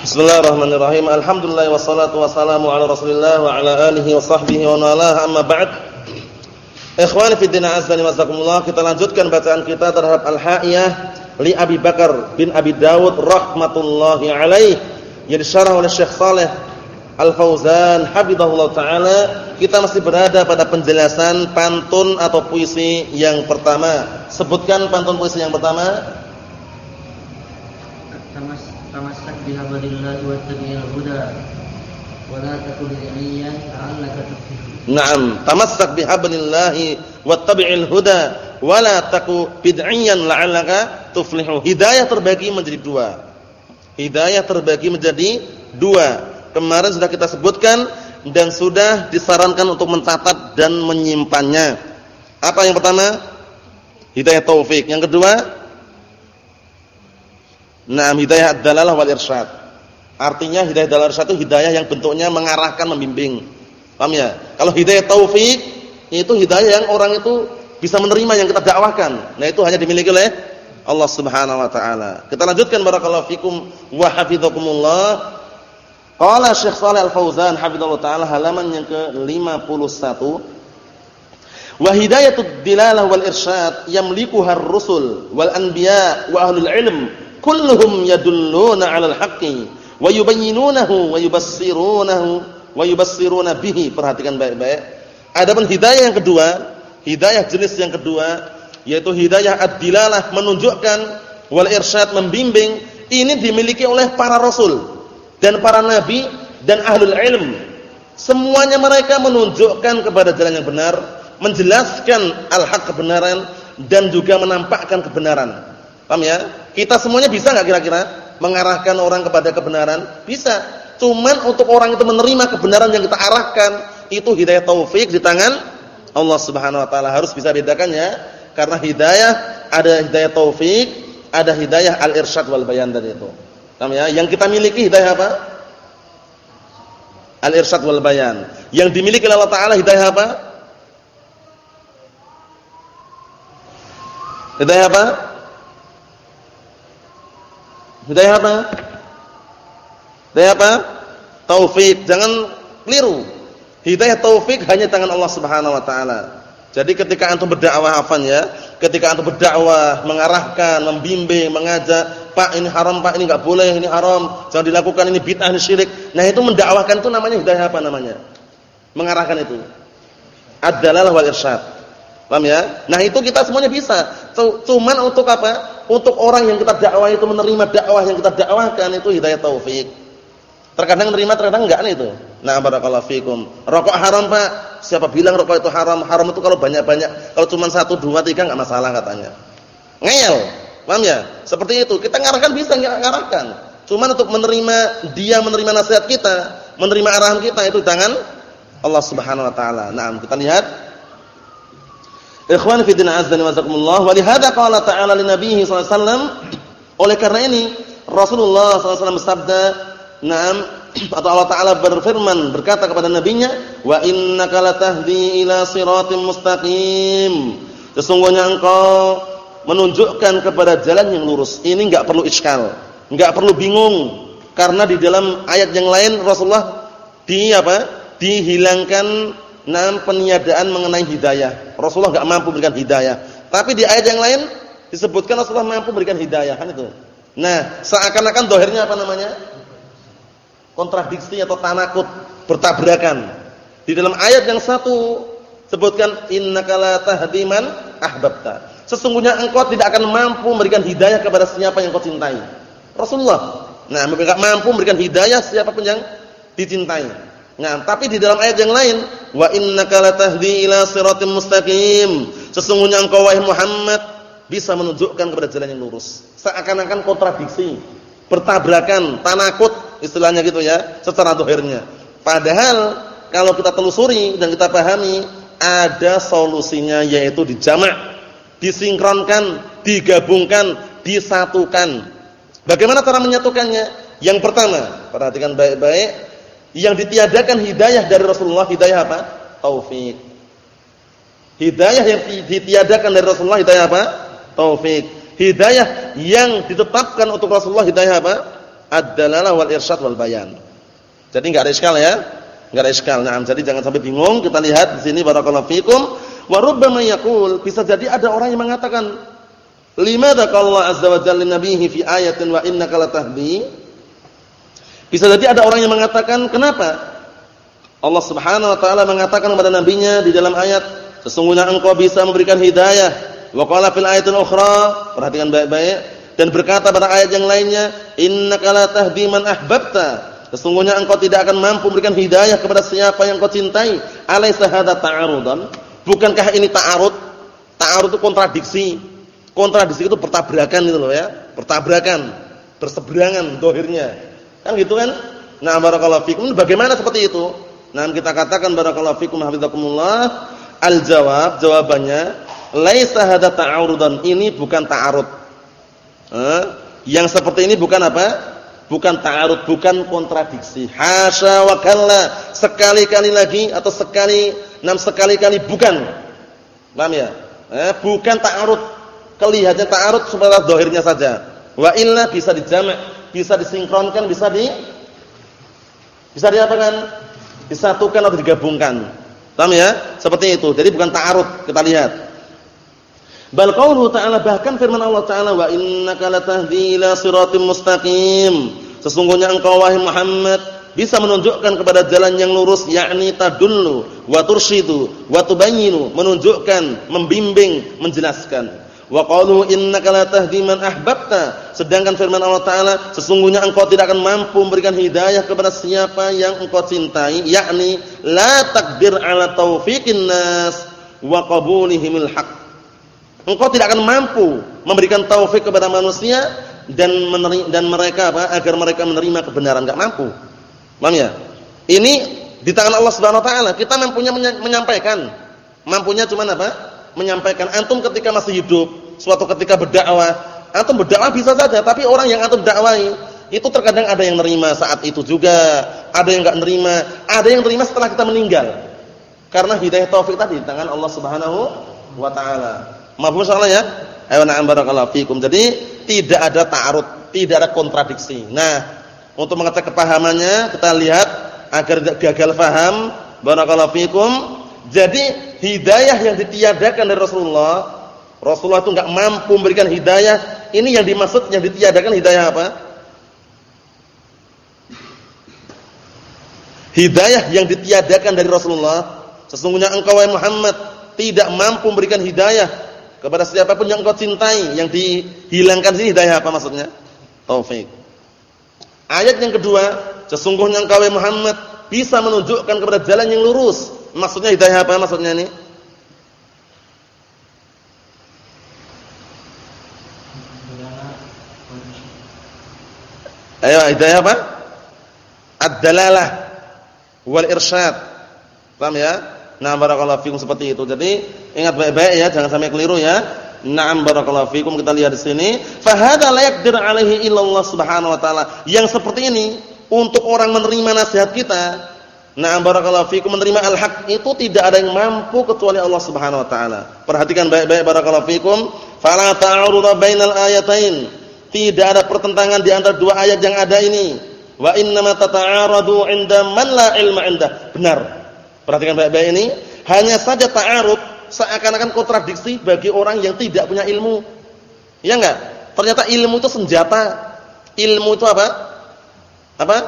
Bismillahirrahmanirrahim. Alhamdulillah wassalatu wassalamu ala Rasulillah wa ala alihi wa sahbihi wa nalah amma ba'd. Ikhwani fi din azani wasakumullah, kita lanjutkan bacaan kita terhadap Al-Ha'iyah li Abi Bakar bin Abi Dawud rahmatullahi alaih yang disyarah oleh Syekh Saleh Al-Fauzan hafizahullah taala. Kita masih berada pada penjelasan pantun atau puisi yang pertama. Sebutkan pantun puisi yang pertama. Tamassak bihablillahi wattabi'il huda wa la takun ghaniyan la'allaka tuflih. Naam, tamassak bihablillahi wattabi'il huda wa la taku bid'iyan la'allaka tuflihu. Hidayah terbagi menjadi dua. Hidayah terbagi menjadi dua. Kemarin sudah kita sebutkan dan sudah disarankan untuk mencatat dan menyimpannya. Apa yang pertama? Hidayah taufik. Yang kedua, Nah, hidayah dalalah wal irsyad. Artinya hidayah dalalah irsyad itu hidayah yang bentuknya mengarahkan, membimbing. Paham ya? Kalau hidayah taufik itu hidayah yang orang itu bisa menerima yang kita dakwahkan. Nah, itu hanya dimiliki oleh Allah Subhanahu wa taala. Kita lanjutkan barakallahu fikum wa hafizakumullah. Qala Syekh Shalih Al-Fauzan hafizallahu taala halaman yang ke-51 Wa hidayatud dilalah wal irsyad yamlikuha ar-rusul wal anbiya wa ahlul ilm kulluhum yadulluna 'alal haqqi wa yubayyinunahu wa yubassirunahu wa yubassiruna bihi. Perhatikan baik-baik. Adapun hidayah yang kedua, hidayah jenis yang kedua yaitu hidayah ad-dilalah menunjukkan wal irsyad membimbing ini dimiliki oleh para rasul dan para nabi dan ahlul ilm. Semuanya mereka menunjukkan kepada jalan yang benar, menjelaskan al-haq kebenaran dan juga menampakkan kebenaran. Paham ya? Kita semuanya bisa enggak kira-kira mengarahkan orang kepada kebenaran? Bisa. Cuman untuk orang itu menerima kebenaran yang kita arahkan, itu hidayah taufik di tangan Allah Subhanahu wa taala. Harus bisa bedakannya karena hidayah ada hidayah taufik, ada hidayah al-irsyad wal bayan tadi itu. Paham ya? Yang kita miliki hidayah apa? Al-irsyad wal bayan. Yang dimiliki oleh Allah taala hidayah apa? Hidayah apa? Hidayah apa? Hidayah apa? Taufik. Jangan keliru. Hidayah taufik hanya tangan Allah Subhanahu wa taala. Jadi ketika antum berdakwah afan ya, ketika antum berdakwah, mengarahkan, membimbing, mengajak, Pak ini haram, Pak ini enggak boleh, ini haram, jangan dilakukan, ini bid'ah, ini syirik. Nah, itu mendakwahkan itu namanya hidayah apa namanya? Mengarahkan itu. Ad-dalalah wal irsyad. Paham ya? Nah, itu kita semuanya bisa. Cuman untuk apa? Untuk orang yang kita dakwah itu menerima dakwah yang kita dakwahkan itu hidayah taufik. Terkadang menerima, terkadang enggak nih itu. Nah, barakallahu fikum. Rokok haram, Pak. Siapa bilang rokok itu haram? Haram itu kalau banyak-banyak. Kalau cuma satu, dua, tiga enggak masalah katanya. Ngeyel. Paham ya? Seperti itu. Kita ngarahkan bisa enggak ngarahkan. Cuman untuk menerima dia menerima nasihat kita, menerima arahan kita itu tangan Allah Subhanahu wa taala. Nah, kita lihat Ikhwan fi din azza wa jazakumullah wa lihada qala ta'ala li alaihi wasallam. Oleh karena ini Rasulullah wasallam bersabda Naam atau Allah taala berfirman berkata kepada nabinya wa innaka latahdi ila siratim mustaqim. Sesungguhnya engkau menunjukkan kepada jalan yang lurus. Ini enggak perlu iskal enggak perlu bingung. Karena di dalam ayat yang lain Rasulullah di apa? Dihilangkan Nam peniadaan mengenai hidayah. Rasulullah enggak mampu memberikan hidayah. Tapi di ayat yang lain disebutkan Rasulullah mampu memberikan hidayah kan itu. Nah, seakan-akan dohirnya apa namanya? Kontradiksi atau tanakut, bertabrakan. Di dalam ayat yang satu sebutkan innaka la tahdi ahbabta. Sesungguhnya engkau tidak akan mampu memberikan hidayah kepada siapa yang kau cintai. Rasulullah. Nah, enggak mampu memberikan hidayah siapa pun yang dicintai. Nah, tapi di dalam ayat yang lain, wa innaka latahdi ila siratim mustaqim. Sesungguhnya engkau wahai Muhammad bisa menunjukkan kepada jalan yang lurus. Seakan-akan kontradiksi, bertabrakan, tanakut istilahnya gitu ya, secara zahirnya. Padahal kalau kita telusuri dan kita pahami ada solusinya yaitu dijamak, disinkronkan, digabungkan, disatukan. Bagaimana cara menyatukannya? Yang pertama, perhatikan baik-baik, yang ditiadakan hidayah dari Rasulullah hidayah apa? Taufik. Hidayah yang ditiadakan dari Rasulullah hidayah apa? Taufik. Hidayah yang ditetapkan untuk Rasulullah hidayah apa? ad-dalalah wal irsyad wal bayan. Jadi enggak ada iskal ya. Enggak ada iskal. Nah, jadi jangan sampai bingung. Kita lihat di sini barakallahu fikum wa rubbama yaqul bisa jadi ada orang yang mengatakan limadza qala azza wa jalla nabihi fi ayatin wa innaka latahdi bisa jadi ada orang yang mengatakan kenapa? Allah Subhanahu wa taala mengatakan kepada nabinya di dalam ayat sesungguhnya engkau bisa memberikan hidayah. Wa fil ayatin perhatikan baik-baik dan berkata pada ayat yang lainnya innaka la tahdi man ahbabta. Sesungguhnya engkau tidak akan mampu memberikan hidayah kepada siapa yang kau cintai alaysa hadza ta'arudan bukankah ini ta'arud? Ta'arud itu kontradiksi. Kontradiksi itu bertabrakan itu loh ya bertabrakan berseberangan dohirnya Kan gitu kan? Nah, barakallahu fikum. Bagaimana seperti itu? Nah, kita katakan barakallahu fikum hafizakumullah. Al-jawab, jawabannya laisa hadza ta'arudan. Ini bukan ta'arud. Eh? Yang seperti ini bukan apa? Bukan ta'arud, bukan kontradiksi. Hasya wa kalla. Sekali-kali lagi atau sekali enam sekali-kali bukan. Paham ya? Eh, bukan ta'arud. Kelihatannya ta'arud sebenarnya dohirnya saja. Wa illa bisa dijamak bisa disinkronkan, bisa di bisa diapakan? Disatukan atau digabungkan. Paham ya? Seperti itu. Jadi bukan ta'arud, kita lihat. Bal qauluhu ta'ala bahkan firman Allah Ta'ala wa innaka latahdi ila siratim mustaqim. Sesungguhnya engkau wahai Muhammad bisa menunjukkan kepada jalan yang lurus yakni tadullu wa tursyidu wa tubayyinu menunjukkan, membimbing, menjelaskan. Wa qalu innaka la tahdi man ahbabta. Sedangkan firman Allah taala, sesungguhnya engkau tidak akan mampu memberikan hidayah kepada siapa yang engkau cintai, yakni la takdir ala taufiqin nas wa qabulihimil haq. Engkau tidak akan mampu memberikan taufik kepada manusia dan menerima, dan mereka apa? agar mereka menerima kebenaran, enggak mampu. Paham ya? Ini di tangan Allah Subhanahu wa taala. Kita mampunya menyampaikan. Mampunya cuma apa? menyampaikan antum ketika masih hidup, suatu ketika berdakwah, antum berdakwah bisa saja, tapi orang yang antum dakwai itu terkadang ada yang nerima saat itu juga, ada yang enggak nerima, ada yang nerima setelah kita meninggal. Karena hidayah taufik tadi di tangan Allah Subhanahu wa taala. Mafhum salah ya? Ayo na'am barakallahu fikum. Jadi tidak ada ta'arud, tidak ada kontradiksi. Nah, untuk mengetahui kepahamannya kita lihat agar tidak gagal faham barakallahu fikum jadi hidayah yang ditiadakan dari Rasulullah, Rasulullah itu enggak mampu memberikan hidayah. Ini yang dimaksud yang ditiadakan hidayah apa? Hidayah yang ditiadakan dari Rasulullah. Sesungguhnya engkau wahai Muhammad tidak mampu memberikan hidayah kepada siapa pun yang engkau cintai. Yang dihilangkan sini hidayah apa maksudnya? Taufik. Ayat yang kedua, sesungguhnya engkau wahai Muhammad bisa menunjukkan kepada jalan yang lurus Maksudnya hidayah apa maksudnya ini? Ayo hidayah apa? Ad-dalalah wal irsyad. Paham ya? Nah, barakallahu fikum seperti itu. Jadi, ingat baik-baik ya, jangan sampai keliru ya. Naam barakallahu fikum kita lihat di sini, fa hadza la yaqdir alaihi illallah subhanahu wa taala. Yang seperti ini untuk orang menerima nasihat kita Nah, barakallahu fikum menerima al-haq itu tidak ada yang mampu kecuali Allah Subhanahu wa taala. Perhatikan baik-baik barakallahu fikum, fala ta'arudu bainal ayatain. Tidak ada pertentangan di antara dua ayat yang ada ini. Wa innama tata'aradu 'inda man la ilma 'inda. Benar. Perhatikan baik-baik ini, hanya saja ta'arud seakan-akan kontradiksi bagi orang yang tidak punya ilmu. Ya enggak? Ternyata ilmu itu senjata. Ilmu itu apa? Apa?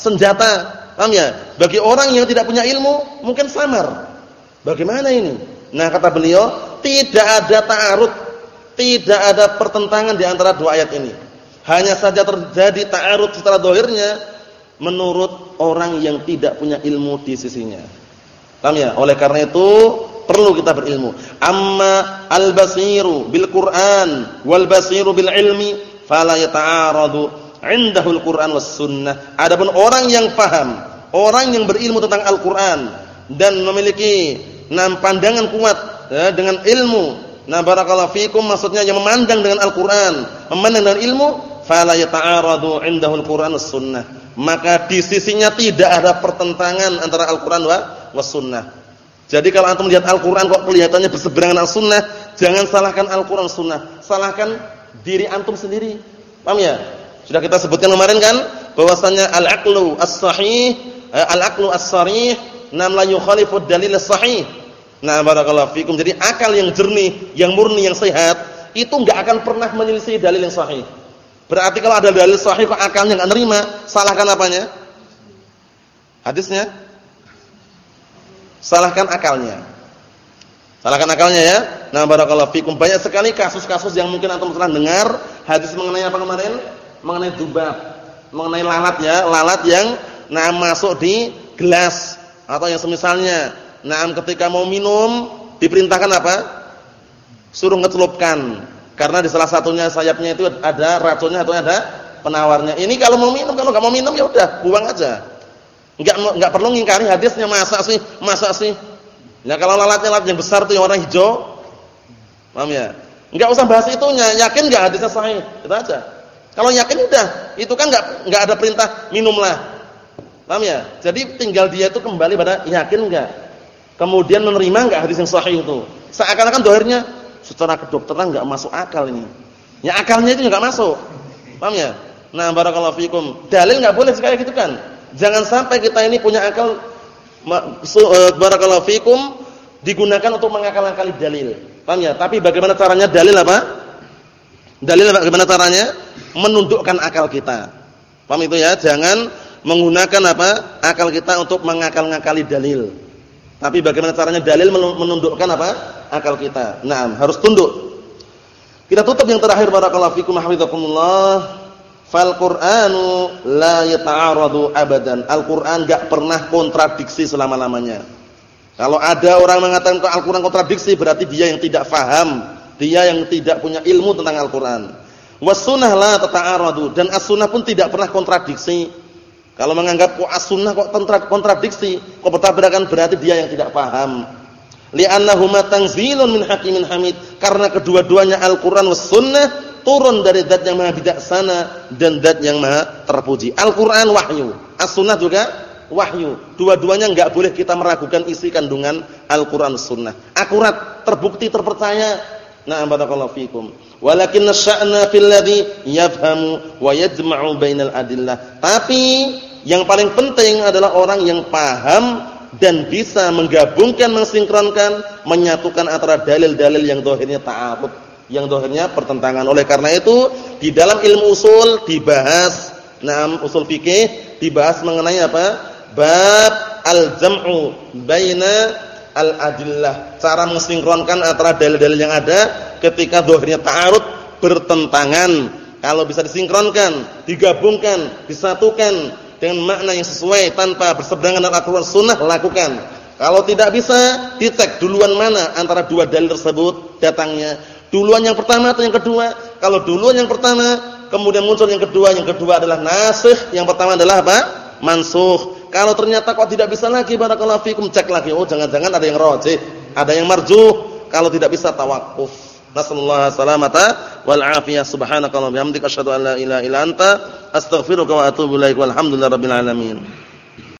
Senjata Paham ya? Bagi orang yang tidak punya ilmu mungkin samar. Bagaimana ini? Nah, kata beliau, tidak ada ta'arud, tidak ada pertentangan di antara dua ayat ini. Hanya saja terjadi ta'arud secara dohirnya menurut orang yang tidak punya ilmu di sisinya. Paham ya? Oleh karena itu perlu kita berilmu. Amma al-basiru bil Qur'an wal basiru bil ilmi fala yata'aradu indahul Qur'an was sunnah. Adapun orang yang paham orang yang berilmu tentang Al-Qur'an dan memiliki enam pandangan kuat ya, dengan ilmu. Nah, barakallahu fikum maksudnya yang memandang dengan Al-Qur'an, memandang dengan ilmu, fala yata'aradu indahul Qur'an was sunnah. Maka di sisinya tidak ada pertentangan antara Al-Qur'an wa sunnah. Jadi kalau antum lihat Al-Qur'an kok kelihatannya berseberangan dengan sunnah, jangan salahkan Al-Qur'an sunnah, salahkan diri antum sendiri. Paham ya? Sudah kita sebutkan kemarin kan bahwasanya al-aqlu as-sahih, eh, al-aqlu as-sarih nam la yukhalifu dalil as-sahih. Nah, barakallahu fikum. Jadi akal yang jernih, yang murni, yang sehat itu enggak akan pernah menyelisih dalil yang sahih. Berarti kalau ada dalil sahih kok akalnya enggak nerima, salahkan apanya? Hadisnya? Salahkan akalnya. Salahkan akalnya ya. Nah, barakallahu fikum. Banyak sekali kasus-kasus yang mungkin antum pernah dengar hadis mengenai apa kemarin? Mengenai dubab, mengenai lalat ya, lalat yang nah masuk di gelas atau yang semisalnya. Nah, ketika mau minum diperintahkan apa? Suruh ngecelupkan. Karena di salah satunya sayapnya itu ada racunnya atau ada penawarnya. Ini kalau mau minum, kalau enggak mau minum ya udah, buang aja. Enggak enggak perlu ngingkari hadisnya masa sih, masa sih. Nah, kalau lalatnya lalat yang besar tuh yang warna hijau, paham ya? Enggak usah bahas itunya, yakin enggak hadisnya sahih? Itu aja. Kalau yakin udah, itu kan enggak enggak ada perintah minumlah. Paham ya? Jadi tinggal dia itu kembali pada yakin enggak. Kemudian menerima enggak hadis yang sahih itu. Seakan-akan dohirnya secara kedokteran enggak masuk akal ini. Ya akalnya itu enggak masuk. Paham ya? Nah, barakallahu fikum. Dalil enggak boleh sekali gitu kan. Jangan sampai kita ini punya akal eh, barakallahu fikum digunakan untuk mengakal-akali dalil. Paham ya? Tapi bagaimana caranya dalil apa? Dalil bagaimana caranya? Menundukkan akal kita. Paham itu ya? Jangan menggunakan apa? Akal kita untuk mengakal-ngakali dalil. Tapi bagaimana caranya dalil menundukkan apa? Akal kita. Nah, harus tunduk. Kita tutup yang terakhir barakallahu fikum hafizakumullah. Fal Qur'anu la yata'aradu abadan. Al-Qur'an enggak pernah kontradiksi selama-lamanya. Kalau ada orang mengatakan Al-Qur'an kontradiksi berarti dia yang tidak faham, dia yang tidak punya ilmu tentang Al-Qur'an. Was sunnah la dan as-sunnah pun tidak pernah kontradiksi. Kalau menganggap kok as-sunnah kok kontradiksi, kok bertabrakan berarti dia yang tidak paham. Li'annahuma tanzilun min hakimin hamid. Karena kedua-duanya Al-Qur'an was sunnah turun dari zat yang maha bijaksana dan zat yang maha terpuji. Al-Qur'an wahyu, As-Sunnah juga wahyu. Dua-duanya enggak boleh kita meragukan isi kandungan Al-Qur'an Sunnah. Akurat, terbukti, terpercaya. Na'am barakallahu fikum. Walakin sya'na fil ladzi yafhamu wa yajma'u bainal adillah. Tapi yang paling penting adalah orang yang paham dan bisa menggabungkan, mensinkronkan, menyatukan antara dalil-dalil yang zahirnya ta'arud yang dohirnya pertentangan. Oleh karena itu di dalam ilmu usul dibahas, nah usul fikih dibahas mengenai apa? Bab al-jam'u baina al-adillah. Cara mensinkronkan antara dalil-dalil yang ada ketika dohirnya ta'arud bertentangan. Kalau bisa disinkronkan, digabungkan, disatukan dengan makna yang sesuai tanpa berseberangan dengan Al-Qur'an Sunnah lakukan. Kalau tidak bisa, dicek duluan mana antara dua dalil tersebut datangnya. Duluan yang pertama atau yang kedua? Kalau duluan yang pertama, kemudian muncul yang kedua, yang kedua adalah nasikh, yang pertama adalah apa? Mansukh. Kalau ternyata kok tidak bisa lagi barakallahu fikum cek lagi. Oh, jangan-jangan ada yang rajih, ada yang marjuh. Kalau tidak bisa tawakuf. Nasallallahu salamata wal afiyah. Subhanakallahumma bihamdika asyhadu an la ilaha illa anta astaghfiruka wa atubu ilaik. Walhamdulillahirabbil alamin.